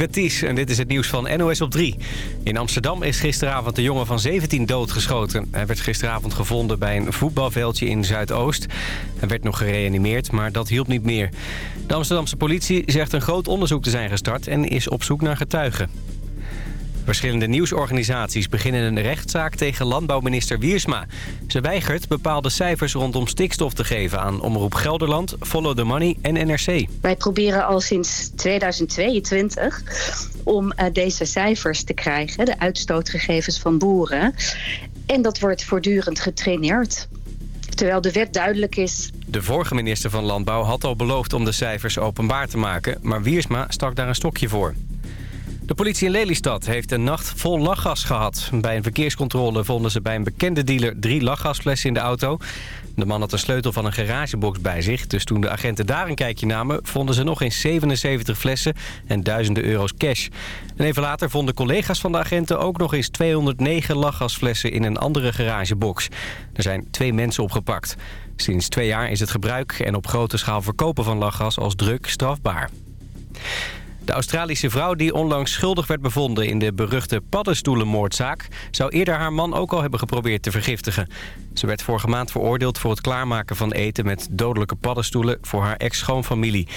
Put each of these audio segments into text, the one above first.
Betis en dit is het nieuws van NOS op 3. In Amsterdam is gisteravond een jongen van 17 doodgeschoten. Hij werd gisteravond gevonden bij een voetbalveldje in Zuidoost. Hij werd nog gereanimeerd, maar dat hielp niet meer. De Amsterdamse politie zegt een groot onderzoek te zijn gestart... en is op zoek naar getuigen. Verschillende nieuwsorganisaties beginnen een rechtszaak tegen landbouwminister Wiersma. Ze weigert bepaalde cijfers rondom stikstof te geven aan Omroep Gelderland, Follow the Money en NRC. Wij proberen al sinds 2022 om uh, deze cijfers te krijgen, de uitstootgegevens van boeren. En dat wordt voortdurend getraineerd. Terwijl de wet duidelijk is. De vorige minister van Landbouw had al beloofd om de cijfers openbaar te maken... maar Wiersma stak daar een stokje voor. De politie in Lelystad heeft een nacht vol lachgas gehad. Bij een verkeerscontrole vonden ze bij een bekende dealer drie lachgasflessen in de auto. De man had een sleutel van een garagebox bij zich. Dus toen de agenten daar een kijkje namen... vonden ze nog eens 77 flessen en duizenden euro's cash. En even later vonden collega's van de agenten ook nog eens 209 lachgasflessen in een andere garagebox. Er zijn twee mensen opgepakt. Sinds twee jaar is het gebruik en op grote schaal verkopen van lachgas als druk strafbaar. De Australische vrouw die onlangs schuldig werd bevonden in de beruchte paddenstoelenmoordzaak... zou eerder haar man ook al hebben geprobeerd te vergiftigen. Ze werd vorige maand veroordeeld voor het klaarmaken van eten met dodelijke paddenstoelen voor haar ex-schoonfamilie.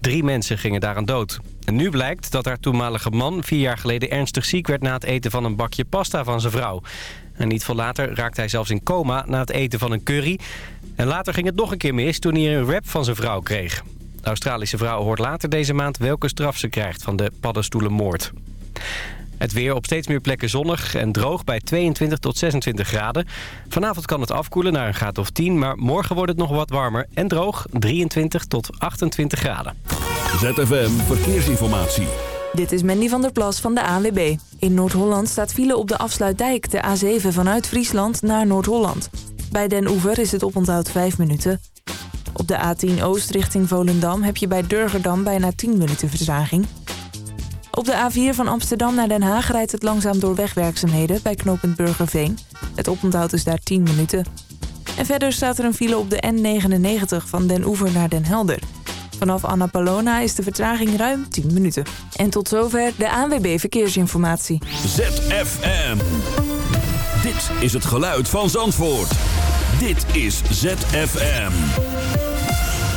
Drie mensen gingen daaraan dood. En nu blijkt dat haar toenmalige man vier jaar geleden ernstig ziek werd... na het eten van een bakje pasta van zijn vrouw. En niet veel later raakte hij zelfs in coma na het eten van een curry. En later ging het nog een keer mis toen hij een rap van zijn vrouw kreeg. De Australische vrouw hoort later deze maand welke straf ze krijgt van de paddenstoelenmoord. Het weer op steeds meer plekken zonnig en droog bij 22 tot 26 graden. Vanavond kan het afkoelen naar een graad of 10, maar morgen wordt het nog wat warmer en droog 23 tot 28 graden. ZFM Verkeersinformatie. Dit is Mandy van der Plas van de ANWB. In Noord-Holland staat file op de afsluitdijk, de A7 vanuit Friesland naar Noord-Holland. Bij Den Oever is het oponthoud 5 minuten. Op de A10 Oost richting Volendam heb je bij Durgerdam bijna 10 minuten vertraging. Op de A4 van Amsterdam naar Den Haag rijdt het langzaam door wegwerkzaamheden bij knooppunt Burgerveen. Het oponthoud is daar 10 minuten. En verder staat er een file op de N99 van Den Oever naar Den Helder. Vanaf Annapolona is de vertraging ruim 10 minuten. En tot zover de ANWB Verkeersinformatie. ZFM. Dit is het geluid van Zandvoort. Dit is ZFM.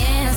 yeah.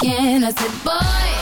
Unspoken. I said, boy,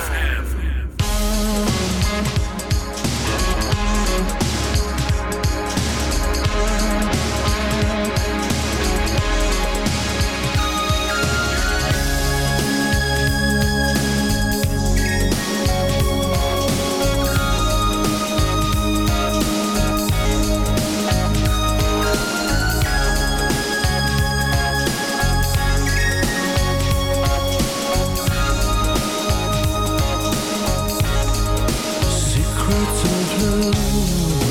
Secrets of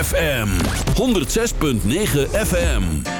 FM 106.9 FM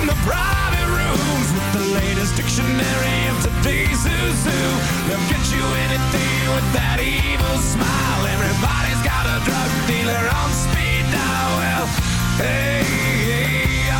in the private rooms with the latest dictionary of today's who's who. They'll get you anything with that evil smile. Everybody's got a drug dealer on speed dial. Well, hey, hey,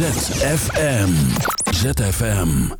ZFM. ZFM.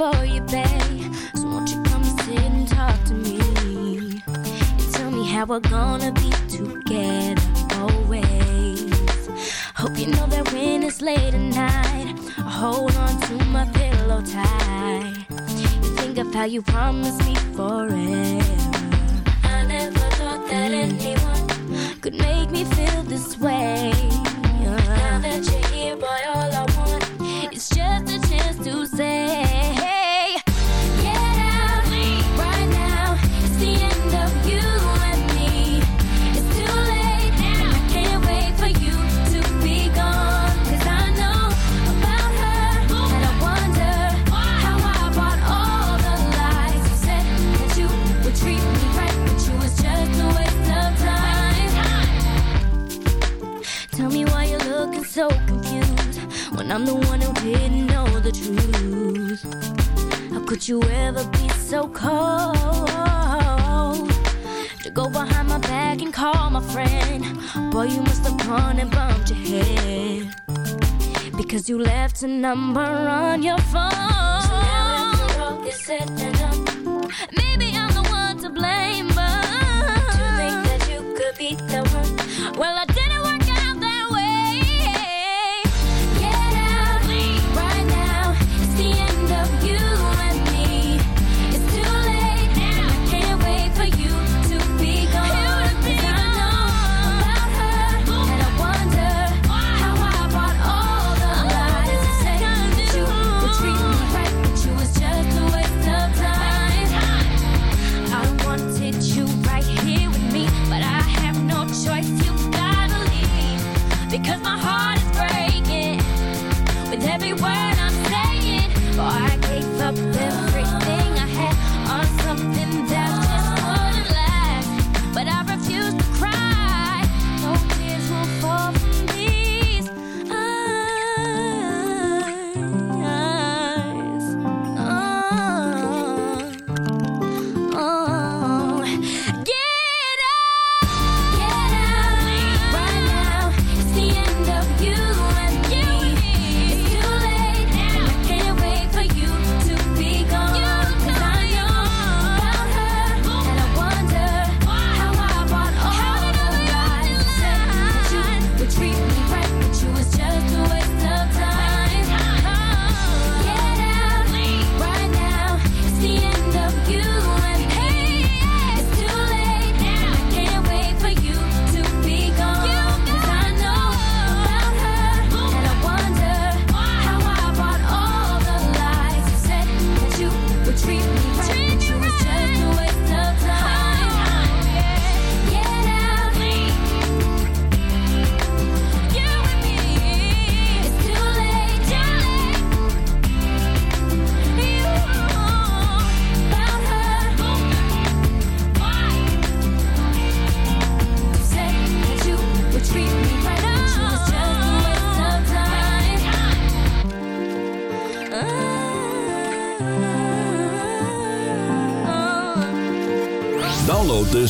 for you, babe. So won't you come sit and talk to me? And tell me how we're gonna be together always. Hope you know that when it's late at night, I hold on to my pillow tight. Think of how you promised me forever. I never thought that anyone could make me feel this way. Now that you're here, boy, all I want is just a chance to say. you ever be so cold to go behind my back and call my friend? Boy, you must have gone and bumped your head because you left a number on your phone. So now it's broke, it's set up. Maybe I'm the one to blame, but to think that you could be the one. Well, I did.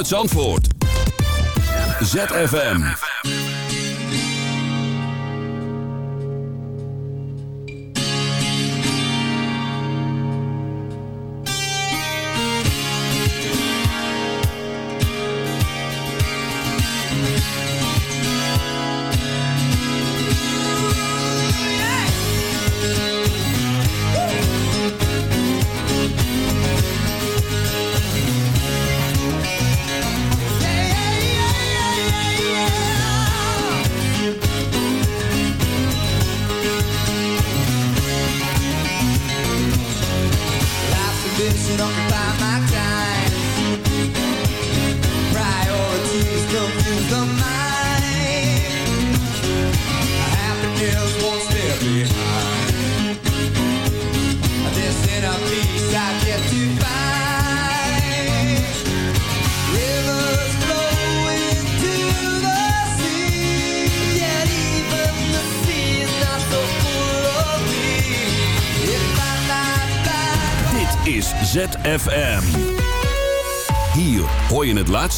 Uit Zandvoort. ZFM.